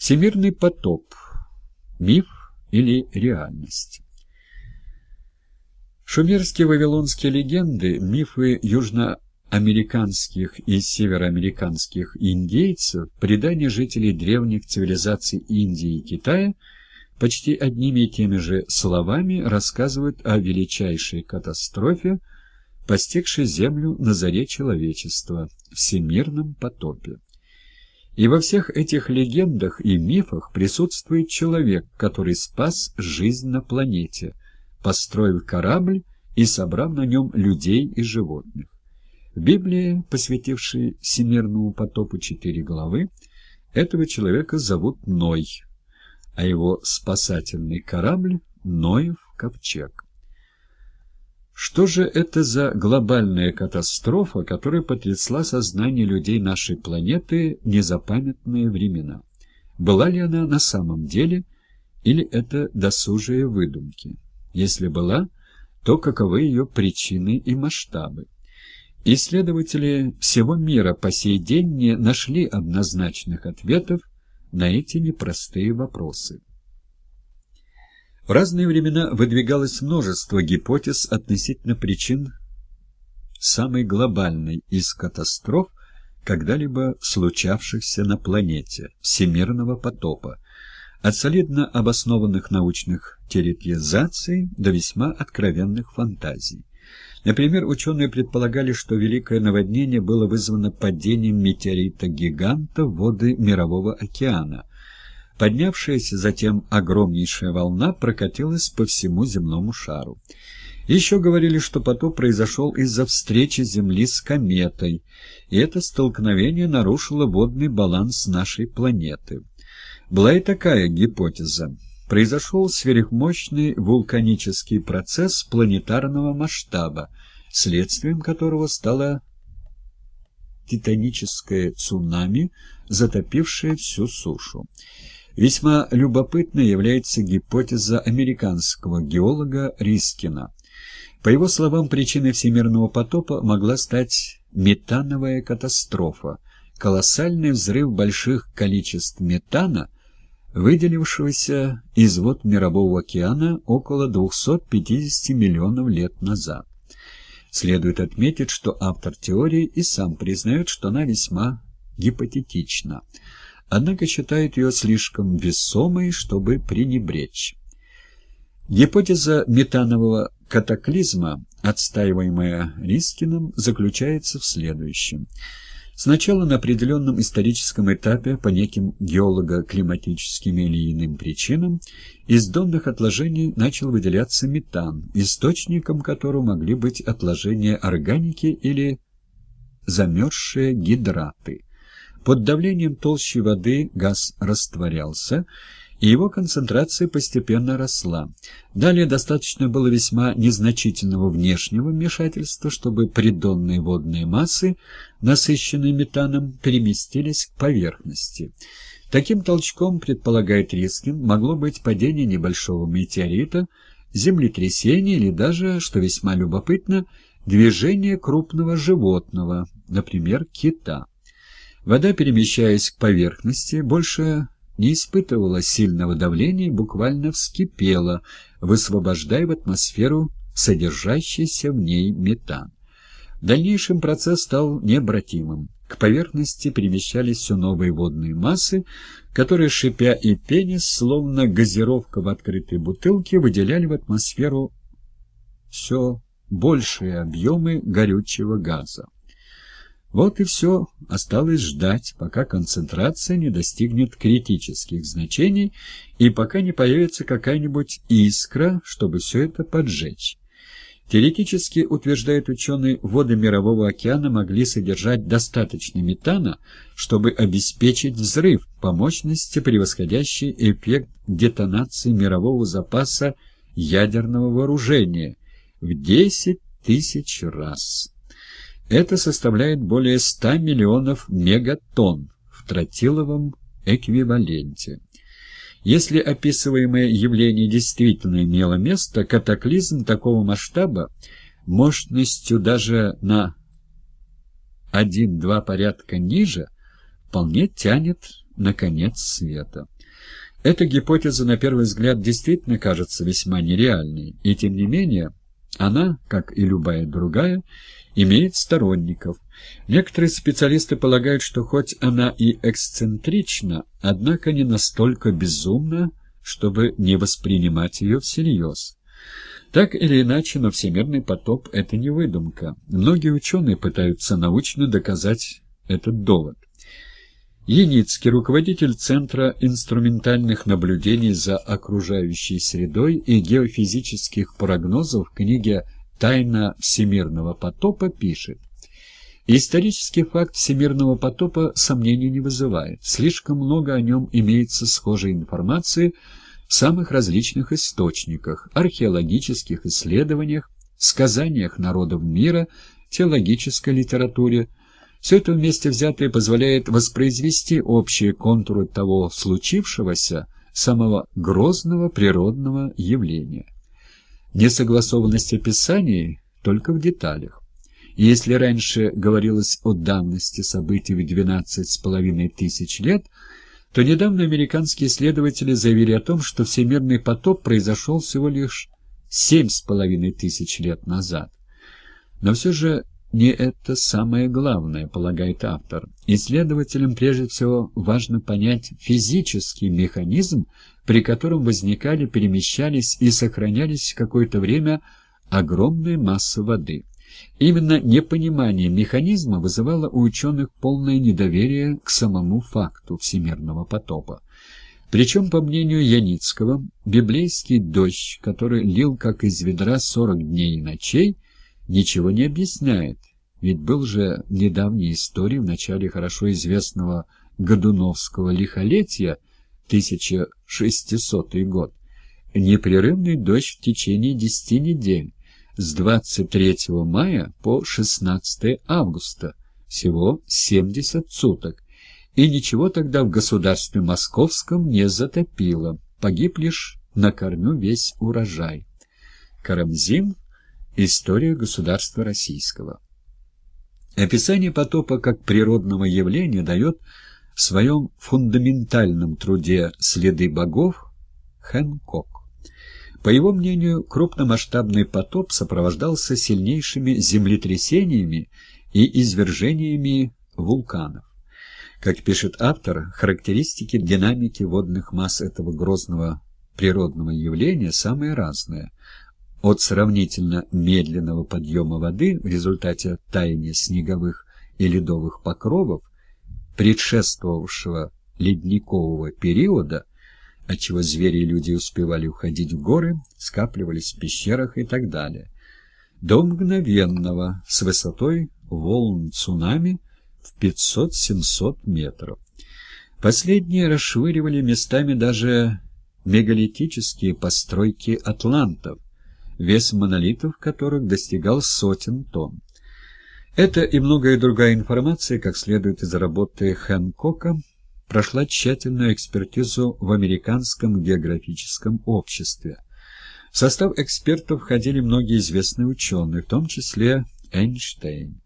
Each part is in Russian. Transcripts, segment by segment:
Всемирный потоп. Миф или реальность? Шумерские вавилонские легенды, мифы южноамериканских и североамериканских индейцев, предания жителей древних цивилизаций Индии и Китая почти одними и теми же словами рассказывают о величайшей катастрофе, постигшей Землю на заре человечества, всемирном потопе. И во всех этих легендах и мифах присутствует человек, который спас жизнь на планете, построив корабль и собрав на нем людей и животных. В Библии, посвятившей всемирному потопу четыре главы, этого человека зовут Ной, а его спасательный корабль — Ноев ковчег. Что же это за глобальная катастрофа, которая потрясла сознание людей нашей планеты в незапамятные времена? Была ли она на самом деле, или это досужие выдумки? Если была, то каковы ее причины и масштабы? Исследователи всего мира по сей день не нашли однозначных ответов на эти непростые вопросы. В разные времена выдвигалось множество гипотез относительно причин самой глобальной из катастроф, когда-либо случавшихся на планете, всемирного потопа, от солидно обоснованных научных теоретизаций до весьма откровенных фантазий. Например, ученые предполагали, что Великое наводнение было вызвано падением метеорита-гиганта в воды Мирового океана, Поднявшаяся затем огромнейшая волна прокатилась по всему земному шару. Еще говорили, что потоп произошел из-за встречи Земли с кометой, и это столкновение нарушило водный баланс нашей планеты. Была и такая гипотеза. Произошел сверхмощный вулканический процесс планетарного масштаба, следствием которого стало титаническое цунами, затопившее всю сушу. Весьма любопытной является гипотеза американского геолога Рискина. По его словам, причиной всемирного потопа могла стать метановая катастрофа, колоссальный взрыв больших количеств метана, выделившегося из вод Мирового океана около 250 миллионов лет назад. Следует отметить, что автор теории и сам признает, что она весьма гипотетична однако считает ее слишком весомой, чтобы пренебречь. Гипотеза метанового катаклизма, отстаиваемая Рискиным, заключается в следующем. Сначала на определенном историческом этапе по неким геолого-климатическим или иным причинам из донных отложений начал выделяться метан, источником которого могли быть отложения органики или замерзшие гидраты. Под давлением толщи воды газ растворялся, и его концентрация постепенно росла. Далее достаточно было весьма незначительного внешнего вмешательства, чтобы придонные водные массы, насыщенные метаном, переместились к поверхности. Таким толчком, предполагает Рискин, могло быть падение небольшого метеорита, землетрясение или даже, что весьма любопытно, движение крупного животного, например, кита. Вода, перемещаясь к поверхности, больше не испытывала сильного давления и буквально вскипела, высвобождая в атмосферу содержащийся в ней метан. В дальнейшем процесс стал необратимым. К поверхности перемещались все новые водные массы, которые, шипя и пенясь, словно газировка в открытой бутылке, выделяли в атмосферу все большие объемы горючего газа. Вот и все. Осталось ждать, пока концентрация не достигнет критических значений и пока не появится какая-нибудь искра, чтобы все это поджечь. Теоретически, утверждают ученые, воды Мирового океана могли содержать достаточно метана, чтобы обеспечить взрыв по мощности, превосходящий эффект детонации мирового запаса ядерного вооружения в 10 тысяч раз. Это составляет более 100 миллионов мегатонн в тротиловом эквиваленте. Если описываемое явление действительно имело место, катаклизм такого масштаба мощностью даже на 1-2 порядка ниже вполне тянет на конец света. Эта гипотеза, на первый взгляд, действительно кажется весьма нереальной, и тем не менее она, как и любая другая, имеет сторонников. Некоторые специалисты полагают, что хоть она и эксцентрична, однако не настолько безумна, чтобы не воспринимать ее всерьез. Так или иначе, но всемирный потоп — это не выдумка. Многие ученые пытаются научно доказать этот довод. Яницкий, руководитель Центра инструментальных наблюдений за окружающей средой и геофизических прогнозов в книге «Тайна всемирного потопа» пишет, Исторический факт всемирного потопа сомнений не вызывает. Слишком много о нем имеется схожей информации в самых различных источниках, археологических исследованиях, сказаниях народов мира, теологической литературе, все это вместе взятое позволяет воспроизвести общие контуры того случившегося, самого грозного природного явления. Несогласованность описаний только в деталях. И если раньше говорилось о давности событий в 12,5 тысяч лет, то недавно американские исследователи заявили о том, что всемирный потоп произошел всего лишь 7,5 тысяч лет назад. Но все же не это самое главное, полагает автор. Исследователям прежде всего важно понять физический механизм, при котором возникали, перемещались и сохранялись какое-то время огромные массы воды. Именно непонимание механизма вызывало у ученых полное недоверие к самому факту всемирного потопа. Причем, по мнению Яницкого, библейский дождь, который лил как из ведра сорок дней и ночей, ничего не объясняет, ведь был же недавней истории в начале хорошо известного Годуновского лихолетия 1600 год. Непрерывный дождь в течение десяти недель. С 23 мая по 16 августа, всего 70 суток, и ничего тогда в государстве московском не затопило, погиб лишь на корню весь урожай. Карамзин. История государства российского. Описание потопа как природного явления дает в своем фундаментальном труде «Следы богов» Хэнкок. По его мнению, крупномасштабный потоп сопровождался сильнейшими землетрясениями и извержениями вулканов. Как пишет автор, характеристики динамики водных масс этого грозного природного явления самые разные – от сравнительно медленного подъема воды в результате таяния снеговых и ледовых покровов, предшествовавшего ледникового периода, отчего звери и люди успевали уходить в горы, скапливались в пещерах и так далее, до мгновенного с высотой волн цунами в 500-700 метров. Последние расшвыривали местами даже мегалитические постройки атлантов, вес монолитов которых достигал сотен тонн. Эта и многое другая информация, как следует из работы Хэнкока, прошла тщательную экспертизу в Американском географическом обществе. В состав экспертов входили многие известные ученые, в том числе Эйнштейн.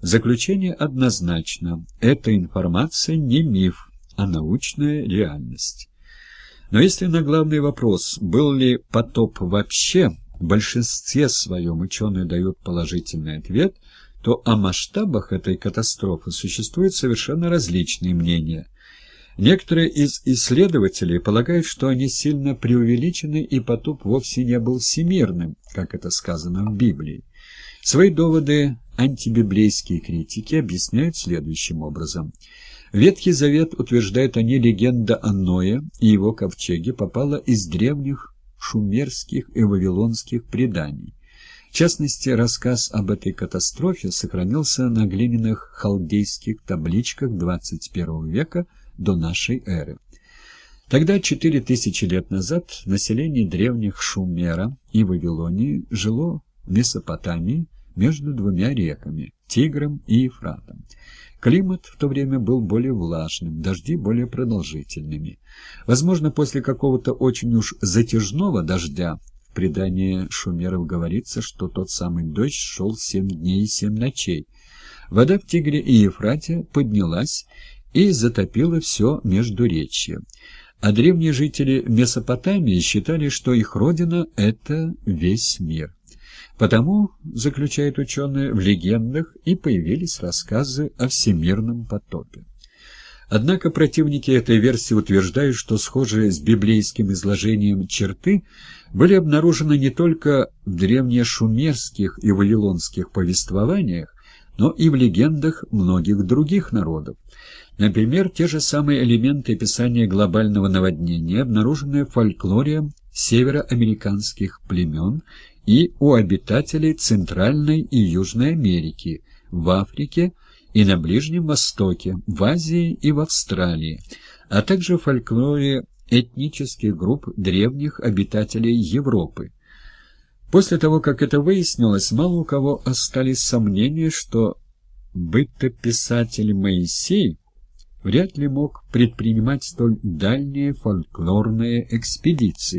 Заключение однозначно – эта информация не миф, а научная реальность. Но если на главный вопрос, был ли потоп вообще, в большинстве своем ученые дают положительный ответ, то о масштабах этой катастрофы существуют совершенно различные мнения. Некоторые из исследователей полагают, что они сильно преувеличены и потоп вовсе не был всемирным, как это сказано в Библии. Свои доводы антибиблейские критики объясняют следующим образом. Ветхий Завет, утверждает они, легенда о Ное и его ковчеге попала из древних шумерских и вавилонских преданий. В частности, рассказ об этой катастрофе сохранился на глиняных халдейских табличках XXI века до нашей эры. Тогда, четыре тысячи лет назад, население древних Шумера и Вавилонии жило в Месопотамии между двумя реками – Тигром и Ефратом. Климат в то время был более влажным, дожди более продолжительными. Возможно, после какого-то очень уж затяжного дождя предании шумеров говорится, что тот самый дождь шел семь дней и семь ночей. Вода в Тигре и Ефрате поднялась, и затопило все Междуречье. А древние жители Месопотамии считали, что их родина — это весь мир. Потому, заключают ученые, в легендах и появились рассказы о всемирном потопе. Однако противники этой версии утверждают, что схожие с библейским изложением черты были обнаружены не только в древнешумерских и вавилонских повествованиях, но и в легендах многих других народов. Например, те же самые элементы описания глобального наводнения, обнаруженные в фольклоре североамериканских племен и у обитателей Центральной и Южной Америки, в Африке и на Ближнем Востоке, в Азии и в Австралии, а также в фольклоре этнических групп древних обитателей Европы. После того, как это выяснилось, мало у кого остались сомнения, что бытописатель Моисей вряд ли мог предпринимать столь дальние фольклорные экспедиции.